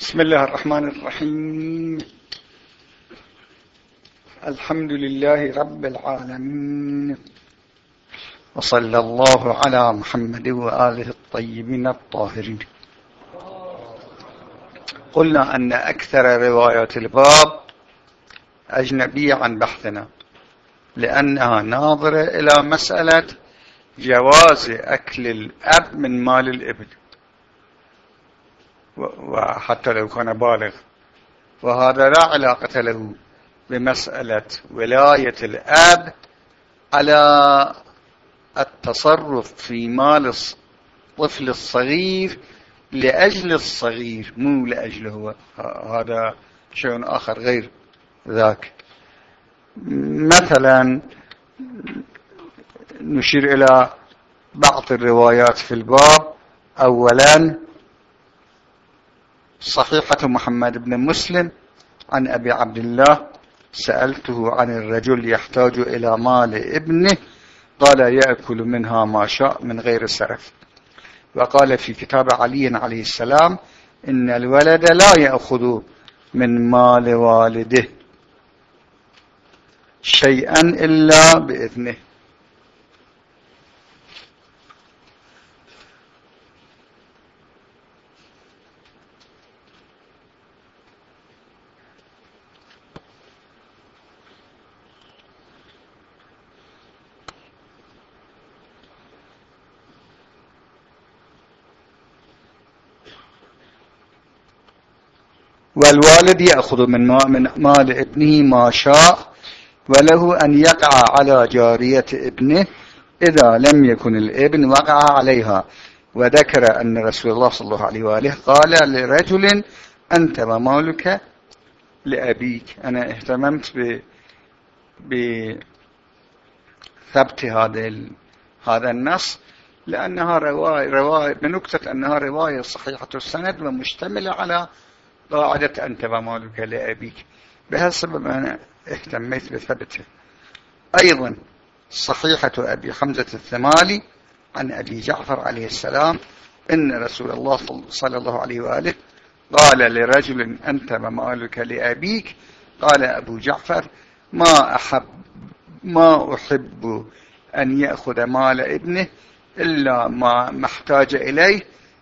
بسم الله الرحمن الرحيم. الحمد لله رب العالمين. وصلى الله على محمد وآله الطيبين الطاهرين. قلنا أن أكثر روايات الباب أجنبية عن بحثنا لأنها ناظرة إلى مسألة جواز أكل الأب من مال الإبن. وحتى لو كان بالغ. وهذا لا علاقة له بمسألة ولاية الأب على التصرف في مال الطفل الصغير لأجل الصغير مو لأجله هو. هذا شيء آخر غير ذاك. مثلا نشير إلى بعض الروايات في الباب. أولا صحيحة محمد بن مسلم عن أبي عبد الله سألته عن الرجل يحتاج إلى مال ابنه قال يأكل منها ما شاء من غير سرف. وقال في كتاب علي عليه السلام إن الولد لا يأخذ من مال والده شيئا إلا بإذنه. والوالد يأخذ من مال ابنه ما شاء وله أن يقع على جارية ابنه إذا لم يكن الابن وقع عليها. وذكر أن رسول الله صلى الله عليه وآله قال لرجل أنت ومالك لأبيك. أنا اهتممت ب بثبت هذا هذا النص لأنها رواية, رواية بنكتة أنها رواية صحيحة السند ومشتملة على قاعدة أنت ومالك لأبيك. بهالسبب أنا اهتميت بثبته أيضا صحيحة أبي حمزة الثمالي عن أبي جعفر عليه السلام إن رسول الله صلى الله عليه وآله قال لرجل أنت ومالك لأبيك قال أبو جعفر ما أحب ما أحب أن يأخذ مال ابنه إلا ما محتاج إليه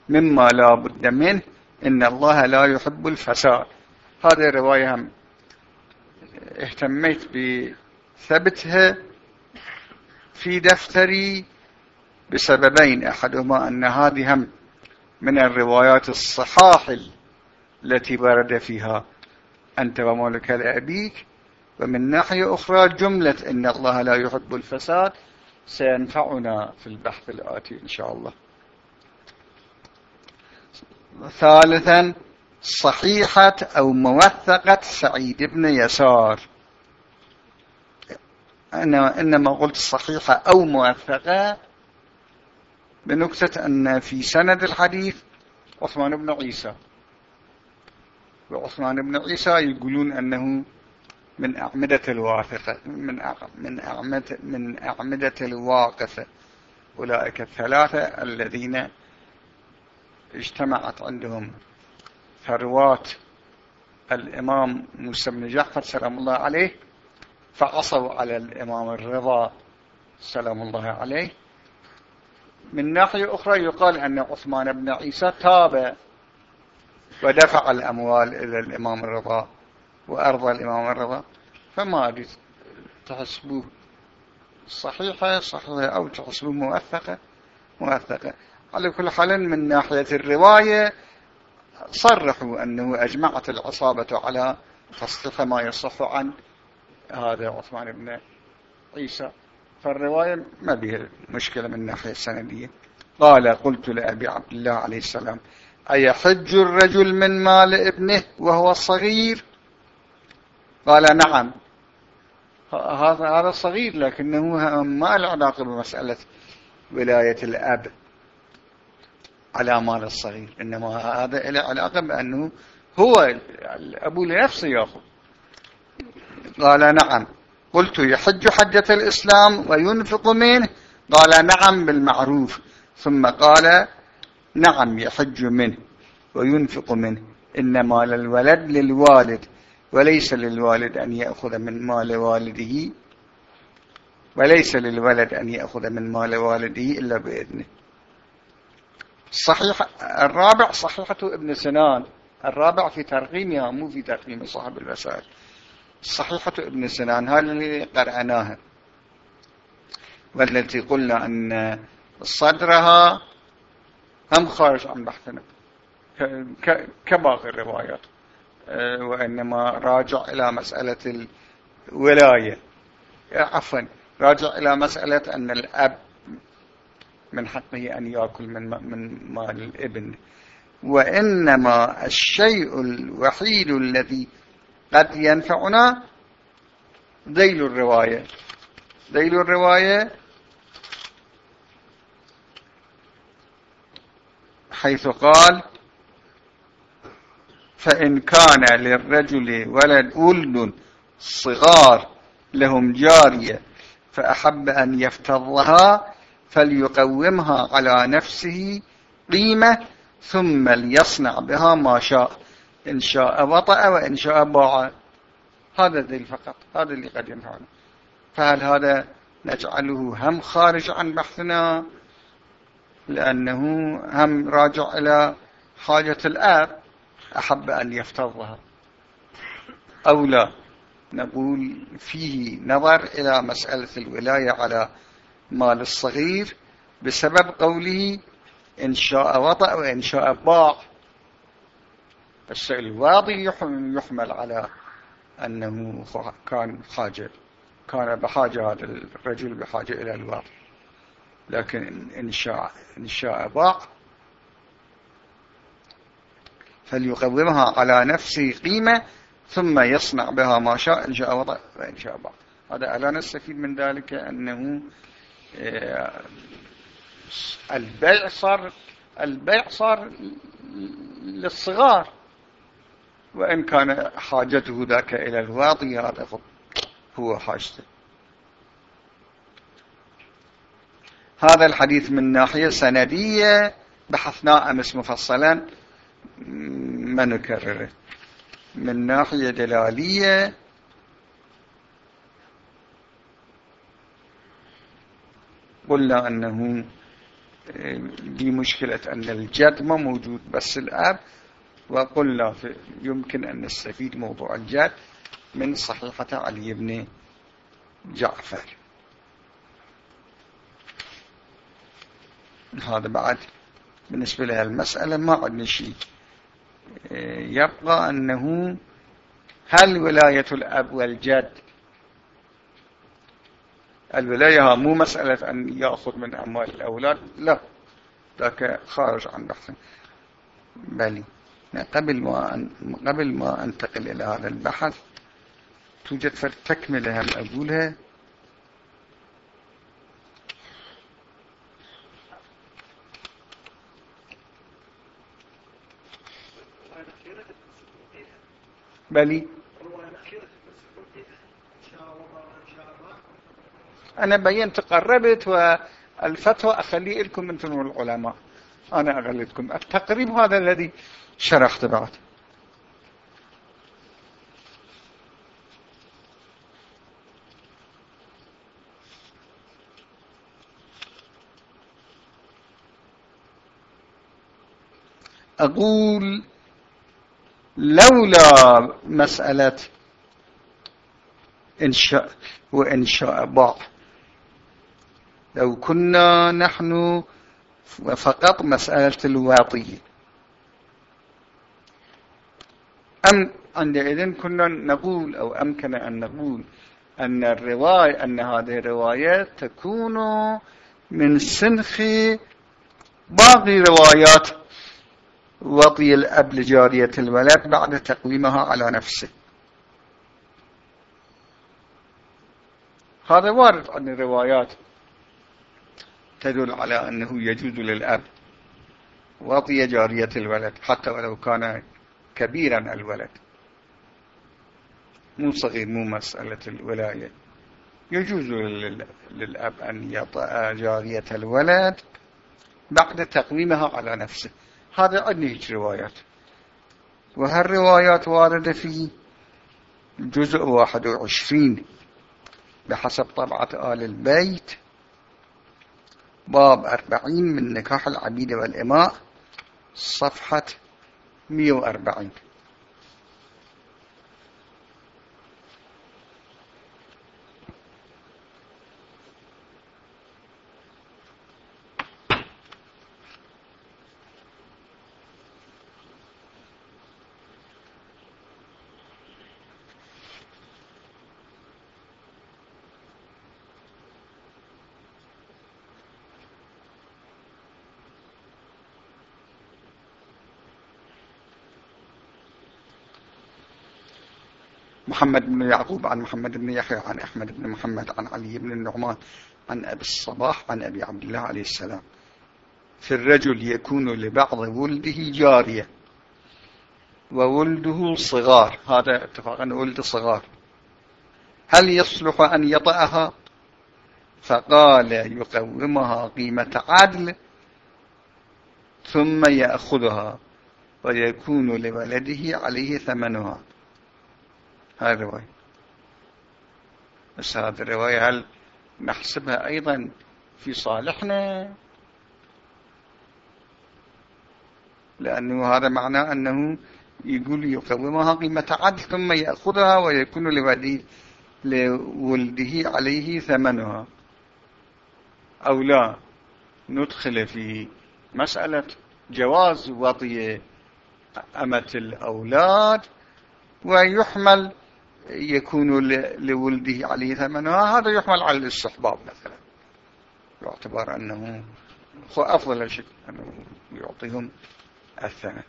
مما لا بد منه إن الله لا يحب الفساد. هذه الرواية هم اهتميت بثبتها في دفتري بسببين. أحدهما أن هذه هم من الروايات الصحاح التي ورد فيها. أنت ومالك لأبيك. ومن ناحية أخرى جملة إن الله لا يحب الفساد سينفعنا في البحث الآتي إن شاء الله. ثالثا صحيحة أو موثقة سعيد بن يسار. أنا إنما قلت صحيحة أو موثقة بنكتة أن في سند الحديث عثمان بن عيسى. وعثمان بن عيسى يقولون أنه من أعمدة الواثقة من من أعمدة من أعمدة الواقفة أولئك الثلاثة الذين اجتمعت عندهم ثروات الإمام موسى بن جعفر سلام الله عليه فعصوا على الإمام الرضا سلام الله عليه. من ناحية أخرى يقال أن عثمان بن عيسى تاب ودفع الأموال إلى الإمام الرضا وأرضى الإمام الرضا. فما أدري تحسبوه صحيحة صحيحة أو تحسبوه موثقة؟ موثقة. على كل حال من ناحية الرواية صرحوا أنه أجمعت العصابة على تصديق ما يصح عن هذا عثمان بن عيسى. فالرواية ما بها مشكلة من الناحية السندية قال قلت لأبي عبد الله عليه السلام أيحج الرجل من مال ابنه وهو صغير؟ قال نعم. هذا هذا صغير لكنه ما له علاقة بمسألة ولاية الأب. على مال الصغير. إنما هذا له علاقة بأنه هو الأبو لنفسه يأخذ قال نعم. قلت يحج حجة الإسلام وينفق منه. قال نعم بالمعروف. ثم قال نعم يحج منه وينفق منه. إن مال الولد للوالد وليس للوالد أن يأخذ من مال والده. وليس للولد أن يأخذ من مال والده إلا بإذنه. صحيح الرابع صحيحة ابن سنان. الرابع في ترغيمها مو في ترغيم صاحب الوسائل. صحيحة ابن سنان هذا اللي قرأناها. والتي قلنا أن صدرها هم خارج عن بحثنا. كباقي الروايات. أه، وإنما راجع إلى مسألة الولاية. عفوا راجع إلى مسألة أن الأب من حقه أن يأكل من من مال الإبن. وإنما الشيء الوحيد الذي قد ينفعنا ذيل الرواية. ذيل الرواية حيث قال فإن كان للرجل ولد ولد صغار لهم جارية فأحب أن يفتضها فليقومها على نفسه قيمة ثم ليصنع بها ما شاء إن شاء وطأ وإن شاء باع. هذا ذي فقط هذا اللي قد ينفعنا. فهل هذا نجعله هم خارج عن بحثنا؟ لأنه هم راجع إلى حاجة الآب أحب أن يفترضها أو لا نقول فيه نظر إلى مسألة الولاية على مال الصغير بسبب قوله إن شاء وطأ وإن شاء باع الشيء الواضي يحمل على أنه كان حاجة كان بحاجة هذا الرجل بحاجة إلى الواضي لكن إن شاء, إن شاء باع فليقومها على نفسه قيمة ثم يصنع بها ما شاء إن شاء وضع وإن شاء باع هذا ألا نستفيد من ذلك أنه البيع صار البيع صار للصغار وإن كان حاجته ذاك إلى الواطي هذا هو حاجته. هذا الحديث من ناحية سندية بحثناه أمس مفصلا ما نكرره من ناحية دلالية قلنا أنه دي مشكلة أن الجد ما موجود بس الأب وقلنا يمكن أن نستفيد موضوع الجد من صحيحة علي بن جعفر. هذا بعد. بالنسبة لها المسألة ما عندنا شيء يبقى أنه هل ولاية الأب والجد الولاية مو مسألة أن يأخذ من أموال الأولاد لا. ذاك خارج عن بحث بل قبل ما أن قبل ما أنتقل إلى هذا البحث توجد فرق تكملة هم أقولها؟ بلي. أنا بينت قربت والفتوى أخليه لكم أنتم العلماء. أنا أغلدكم التقريب هذا الذي شرحت بعد. أقول لولا مسألة إنشاء وإنشاء بعض لو كنا نحن فقط مسألة الواطية أم عندئذ كنا نقول أو أمكن أن نقول أن الرواية أن هذه الروايات تكون من سنخ باقي روايات وطي الأب لجارية الولد بعد تقويمها على نفسه. هذا وارد عن الروايات. تدل على أنه يجوز للأب وطي جارية الولد حتى ولو كان كبيرا الولد. مو صغير مو مسألة الولاية. يجوز للأب أن يطأ جارية الولد بعد تقويمها على نفسه. هذا عندي روايات. وهالروايات واردة في جزء واحد وعشرين بحسب طبعة آل البيت. باب أربعين من نكاح العبيد والإماء صفحة مئة وأربعين. محمد بن يعقوب عن محمد بن يحيى عن أحمد بن محمد عن علي بن النعمان عن أبي الصباح عن أبي عبد الله عليه السلام. في الرجل يكون لبعض ولده جارية وولده صغار. هذا اتفاقا ولد صغار. هل يصلح أن يطأها؟ فقال يقومها قيمة عدل ثم يأخذها ويكون لولده عليه ثمنها. هذه الرواية. بس هذه الرواية هل نحسبها أيضا في صالحنا؟ لأنه هذا معناه أنه يقول يقومها قيمة عدل ثم يأخذها ويكون لولده عليه ثمنها. أو لا ندخل في مسألة جواز وطي أمة الأولاد ويحمل يكون لولده عليه ثمنها هذا يحمل على الاستحباب مثلا. باعتبار أنه هو أفضل شيء أنه يعطيهم الثمن.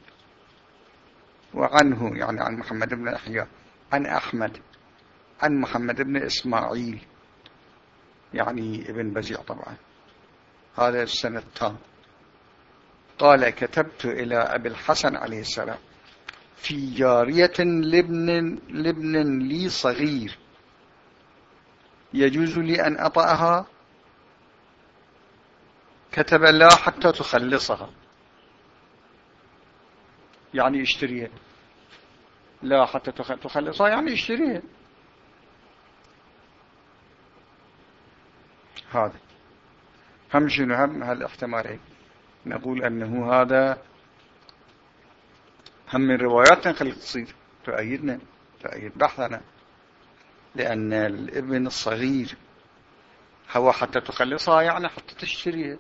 وعنه يعني عن محمد بن أحياء عن أحمد عن محمد بن إسماعيل يعني ابن بزيع طبعا. هذا السنة التام. قال كتبت إلى أبي الحسن عليه السلام في جارية لابن, لابن لي صغير. يجوز لي أن أطأها؟ كتب لا حتى تخلصها. يعني اشتريها. لا حتى تخلصها يعني اشتريها. هذا. هم شنو؟ هم هالاحتمالين نقول أنه هذا هم من رواياتنا خلق تصير تؤيدنا تؤيد بحثنا. لأن الابن الصغير هو حتى تخلصها يعني حتى تشتريها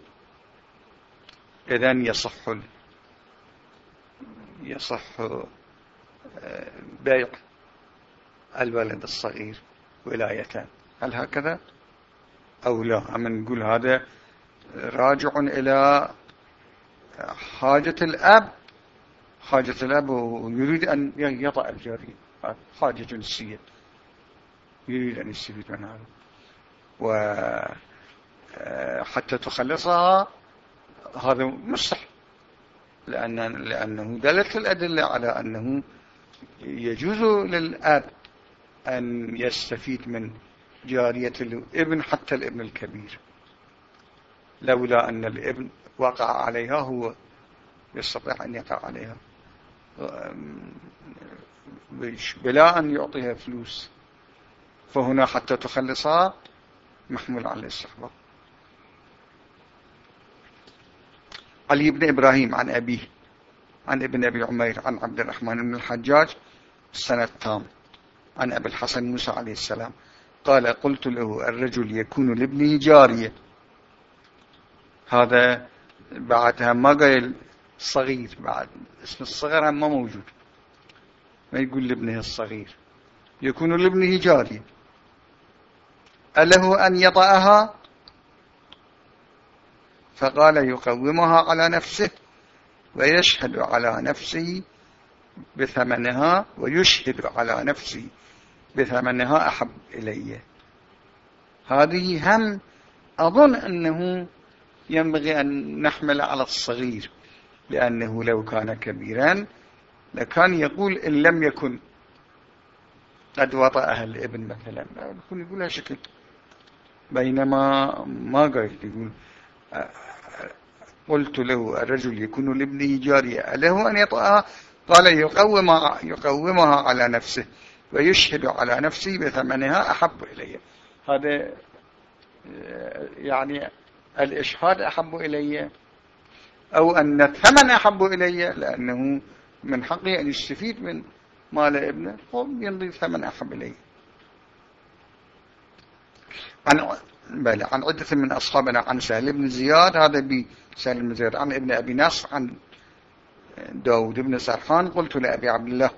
إذن يصح يصح آه، بيع الولد الصغير ولاية هل هكذا؟ أو لا عم نقول هذا راجع إلى حاجة الأب. حاجة الأب ويريد أن يطأ الجارية حاجة جنسية يريد أن يستفيد من هذا وحتى تخلصها هذا مستحيل. لأن لأنه دلت الأدلة على أنه يجوز للأب أن يستفيد من جارية الابن حتى الابن الكبير. لولا أن الابن وقع عليها هو يستطيع أن يقع عليها. بلا أن يعطيها فلوس. فهنا حتى تخلصها محمول على الاستحباب علي بن إبراهيم عن أبيه عن ابن أبي عمير عن عبد الرحمن بن الحجاج سنة تام عن أبي الحسن موسى عليه السلام. قال قلت له الرجل يكون لابنه جارية. هذا بعدها ما قال صغير بعد. اسم الصغر ما موجود. ما يقول لابنه الصغير. يكون لابنه جارية أله أن يطأها؟ فقال يقومها على نفسه ويشهد على نفسه بثمنها ويشهد على نفسه بثمنها أحب إلي هذه هم أظن أنه ينبغي أن نحمل على الصغير. لأنه لو كان كبيرا لكان يقول إن لم يكن. قد وطأها الإبن مثلا. يكون يقولها شكل. بينما ما قلت يقول. قلت له الرجل يكون لابنه جارية. له أن يطأها. قال يقومها, يقومها على نفسه ويشهد على نفسه بثمنها أحب إلي. هذا يعني الإشهاد أحب إلي. أو أن الثمن أحب إلي لأنه من حقه أن يستفيد من مال ابنه وينضي ثمن أحب إلي. عن بل عن عدة من أصحابنا عن سهل بن زياد هذا بسهل بن زياد عن ابن أبي نصر عن داود بن سرحان قلت لأبي عبد الله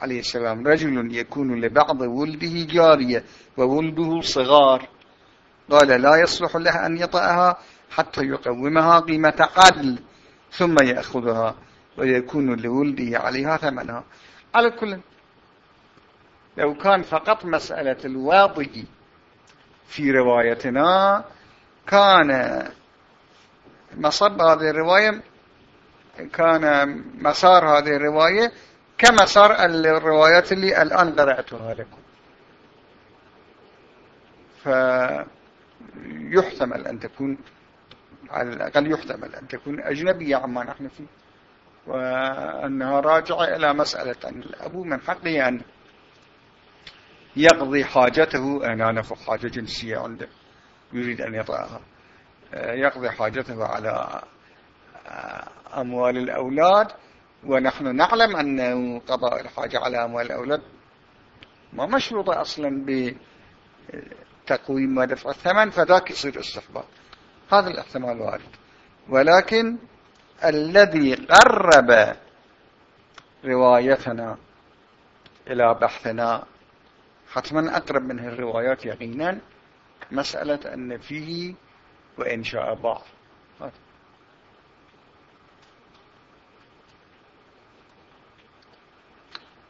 عليه السلام رجل يكون لبعض ولده جارية وولده صغار. قال لا يصلح له أن يطأها حتى يقومها قيمة عدل. ثم يأخذها ويكون لولده عليها ثمنها. على كل لو كان فقط مسألة الواضي في روايتنا كان مصب هذه الرواية كان مسار هذه الرواية كمسار الروايات اللي الآن قرأتها لكم. فيحتمل أن تكون على الأقل يحتمل أن تكون أجنبية عما نحن فيه. وأنها راجعة إلى مسألة أن الأبو من حقه أن يقضي حاجته. أنا نفق حاجة جنسية عنده يريد أن يطعها يقضي حاجته على أموال الأولاد. ونحن نعلم أن قضاء الحاجة على أموال الأولاد ما مشروطة أصلا بتقويم ودفع الثمن فذاك يصير استحباب. هذا الاحتمال وارد ولكن الذي قرب روايتنا إلى بحثنا حتما أقرب من الروايات يقينا مسألة أن فيه وإن شاء بعض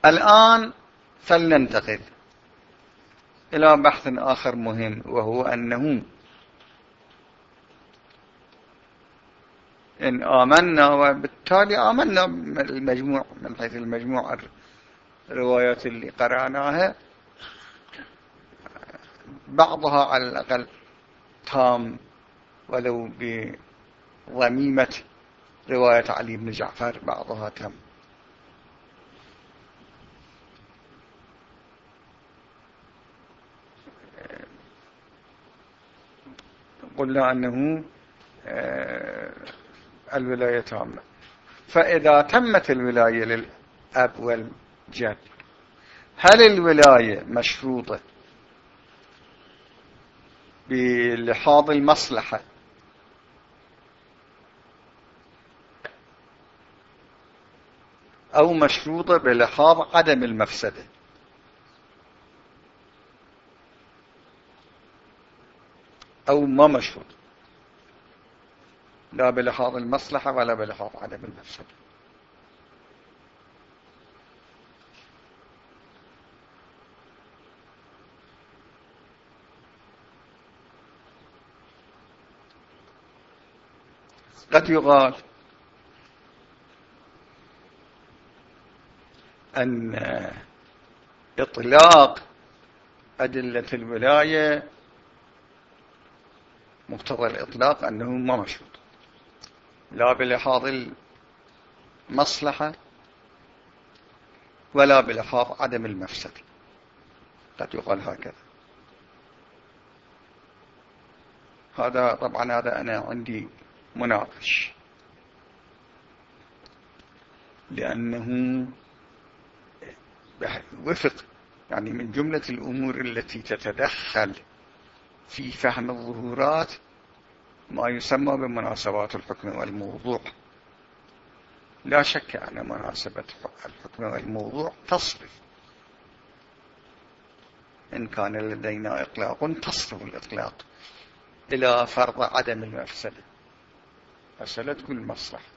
الآن فلننتقل إلى بحث آخر مهم وهو أنه إن آمنا وبالتالي آمنا المجموع من حيث المجموع الروايات اللي قرأناها بعضها على الأقل تام ولو بضميمة رواية علي بن جعفر بعضها تم قلنا أنه آه، الولاية تامة فإذا تمت الولاية للأب والجد هل الولاية مشروطة بلحاظ المصلحة؟ أو مشروطة بلحاظ عدم المفسدة؟ أو ما مشروط لا بلحاظ المصلحة ولا بلحاظ عدم المفسدة. قد يقال أن إطلاق أدلة الولاية مقتضى الإطلاق أنه ما مشروط. لا بلحاظ المصلحة ولا بلحاظ عدم المفسد قد يقال هكذا. هذا طبعا هذا أنا عندي مناقش. لأنه وفق يعني من جملة الأمور التي تتدخل في فهم الظهورات ما يسمى بمناسبات الحكم والموضوع. لا شك أن مناسبة الحكم والموضوع تصرف. إن كان لدينا إطلاق تصرف الإطلاق إلى فرض عدم المفسدة. مسألة كل مصلحة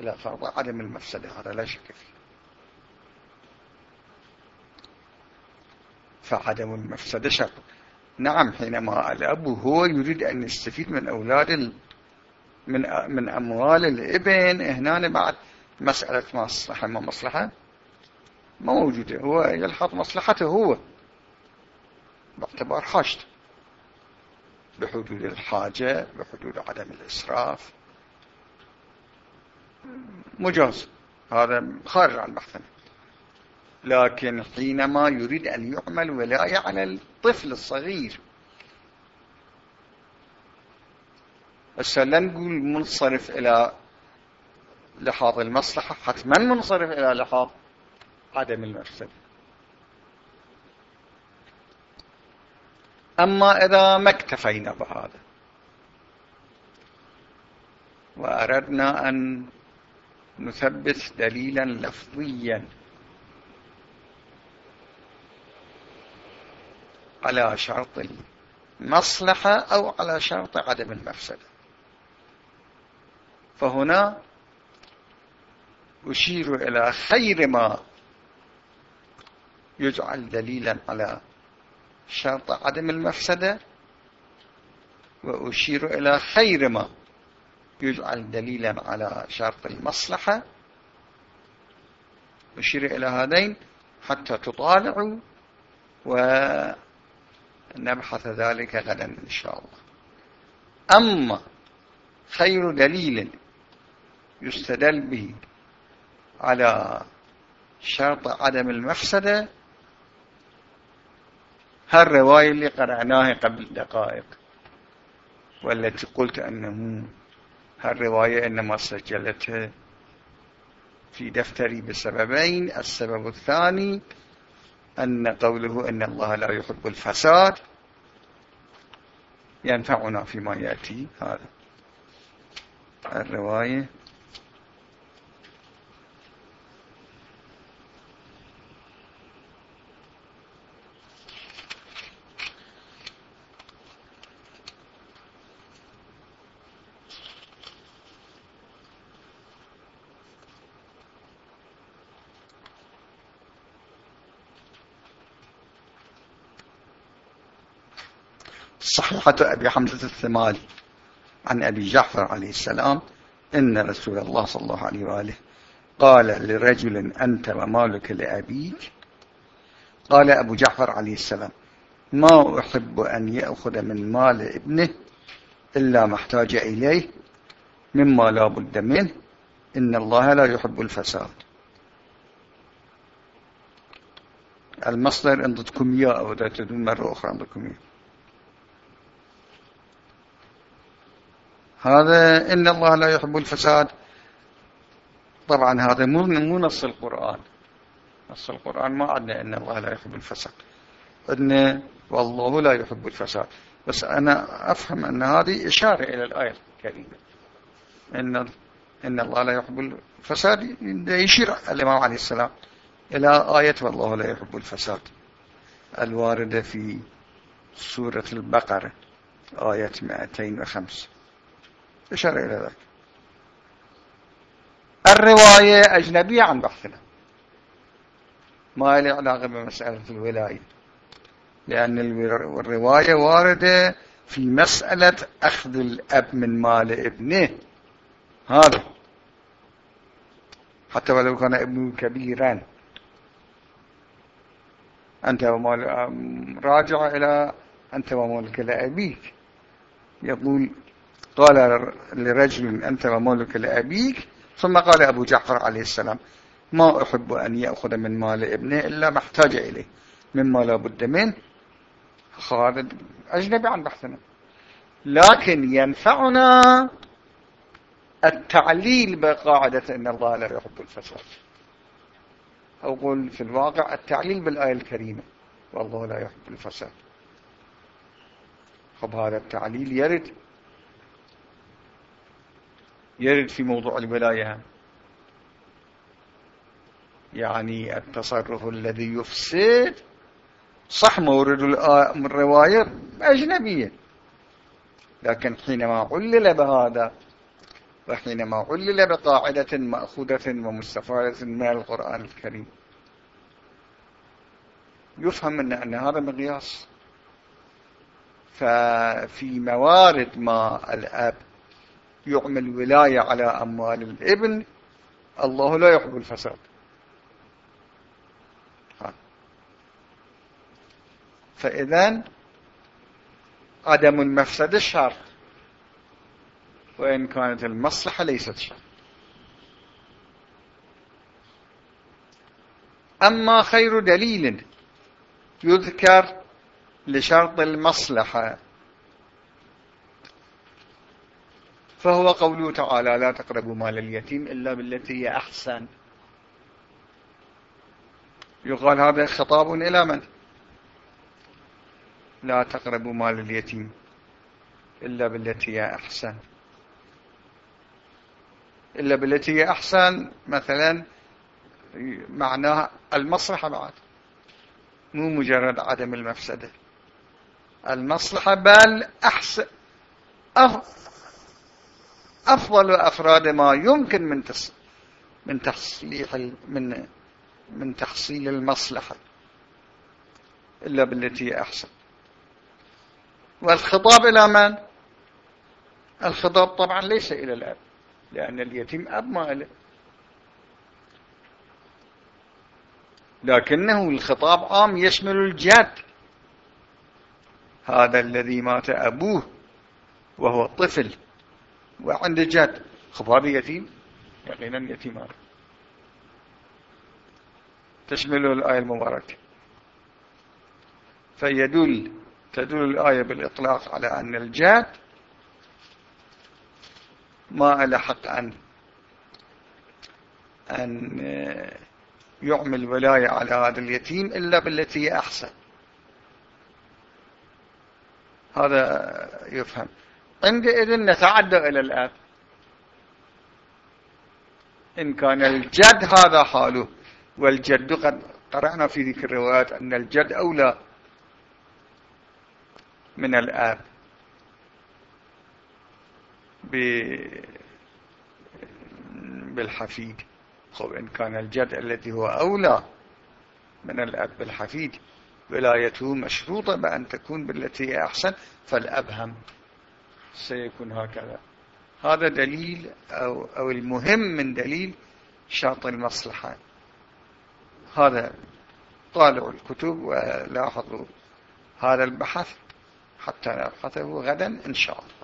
إلى فرض عدم المفسدة هذا لا شك فيه. فعدم المفسدة شرط. نعم حينما الأب هو يريد أن يستفيد من أولاد من من أموال الابن هنا بعد مسألة مصلحة. ما مصلحة؟ ما موجودة. هو يلحظ مصلحته هو. باعتبار حاجته. بحدود الحاجة بحدود عدم الإسراف. مجاز. هذا خارج عن بحثنا. لكن حينما يريد أن يعمل ولاية على الطفل الصغير هسه لا نقول منصرف إلى لحاظ المصلحة حتما منصرف إلى لحاظ عدم المفسدة أما إذا ما اكتفينا بهذا وأردنا أن نثبت دليلا لفظيا على شرط المصلحة أو على شرط عدم المفسدة. فهنا أشير إلى خير ما يجعل دليلا على شرط عدم المفسدة وأشير إلى خير ما يجعل دليلا على شرط المصلحة. أشير إلى هذين حتى تطالعوا ونبحث ذلك غدا إن شاء الله. أما خير دليل يستدل به على شرط عدم المفسدة هالرواية اللي قرأناها قبل دقائق والتي قلت أنه هالرواية إنما سجلتها في دفتري بسببين السبب الثاني أن قوله أن الله لا يحب الفساد ينفعنا فيما يأتي. هذا الرواية. صحيحة أبي حمزة الثمالي عن أبي جعفر عليه السلام إن رسول الله صلى الله عليه وآله قال لرجل أنت ومالك لأبيك؟ قال أبو جعفر عليه السلام ما أحب أن يأخذ من مال ابنه إلا ما احتاج إليه مما لا بد منه إن الله لا يحب الفساد. المصدر عندكم إياه أو تدون مرة أخرى عندكم إياه هذا إن الله لا يحب الفساد. طبعا هذا مو مو نص القرآن. نص القرآن ما عندنا إن الله لا يحب الفساد. إن والله لا يحب الفساد. بس أنا أفهم أن هذه إشارة إلى الآية الكريمة. إن إن الله لا يحب الفساد. يشير الإمام عليه السلام إلى آية والله لا يحب الفساد. الواردة في سورة البقرة آية 205 إشارة إلى ذلك. الرواية أجنبية عن بحثنا. ما لي علاقة بمسألة الولاية. لأن الرواية واردة في مسألة أخذ الأب من مال ابنه. هذا. حتى ولو كان ابنه كبيرا. أنت ومال راجع إلى أنت ومالك لأبيك. يقول قال لرجل أنت ومالك لأبيك ثم قال أبو جعفر عليه السلام ما أحب أن يأخذ من مال ابنه إلا ما احتاج إليه مما لا بد منه. خالد أجنبي عن بحثنا. لكن ينفعنا التعليل بقاعدة أن الله لا يحب الفساد. أقول في الواقع التعليل بالآية الكريمة والله لا يحب الفساد. خب هذا التعليل يرد يرد في موضوع الولاية. يعني التصرف الذي يفسد صح مورد الرواية أجنبية. لكن حينما علل بهذا وحينما علل بقاعدة مأخوذة ومستفادة من القرآن الكريم يفهم من أن هذا مقياس. ففي موارد ما الأب يعمل ولاية على أموال الإبن الله لا يحب الفساد. فإذا عدم المفسدة شرط وإن كانت المصلحة ليست شرط أما خير دليل يذكر لشرط المصلحة فهو قوله تعالى لا تقربوا مال اليتيم إلا بالتي هي أحسن. يقال هذا خطاب إلى من؟ لا تقربوا مال اليتيم إلا بالتي هي أحسن. إلا بالتي هي أحسن مثلا معناه المصلحة بعد. مو مجرد عدم المفسدة. المصلحة بل أحسن. أفضل أفراد ما يمكن من من تصليح من من تحصيل المصلحة إلا بالتي أحسن. والخطاب إلى من؟ الخطاب طبعا ليس إلى الأب لأن اليتيم أب ما له لكنه الخطاب عام يشمل الجد هذا الذي مات أبوه وهو طفل. وعند جد خطاب يتيم؟ يقينا يتيمان تشمل الآية المباركة. فيدل تدل الآية بالإطلاق على أن الجاد ما له حق أن أن يعمل ولاية على هذا اليتيم إلا بالتي أحسن. هذا يفهم. عندئذ نتعدى إلى الآب إن كان الجد هذا حاله والجد قد قرأنا في ذكر الروايات أن الجد أولى من الآب. بالحفيد. خب إن كان الجد الذي هو أولى من الأب بالحفيد ولايته مشروطة بأن تكون بالتي أحسن فالأبهم سيكون هكذا. هذا دليل أو, أو المهم من دليل شرط المصلحة. هذا طالعوا الكتب ولاحظوا هذا البحث حتى نلقته غدا إن شاء الله.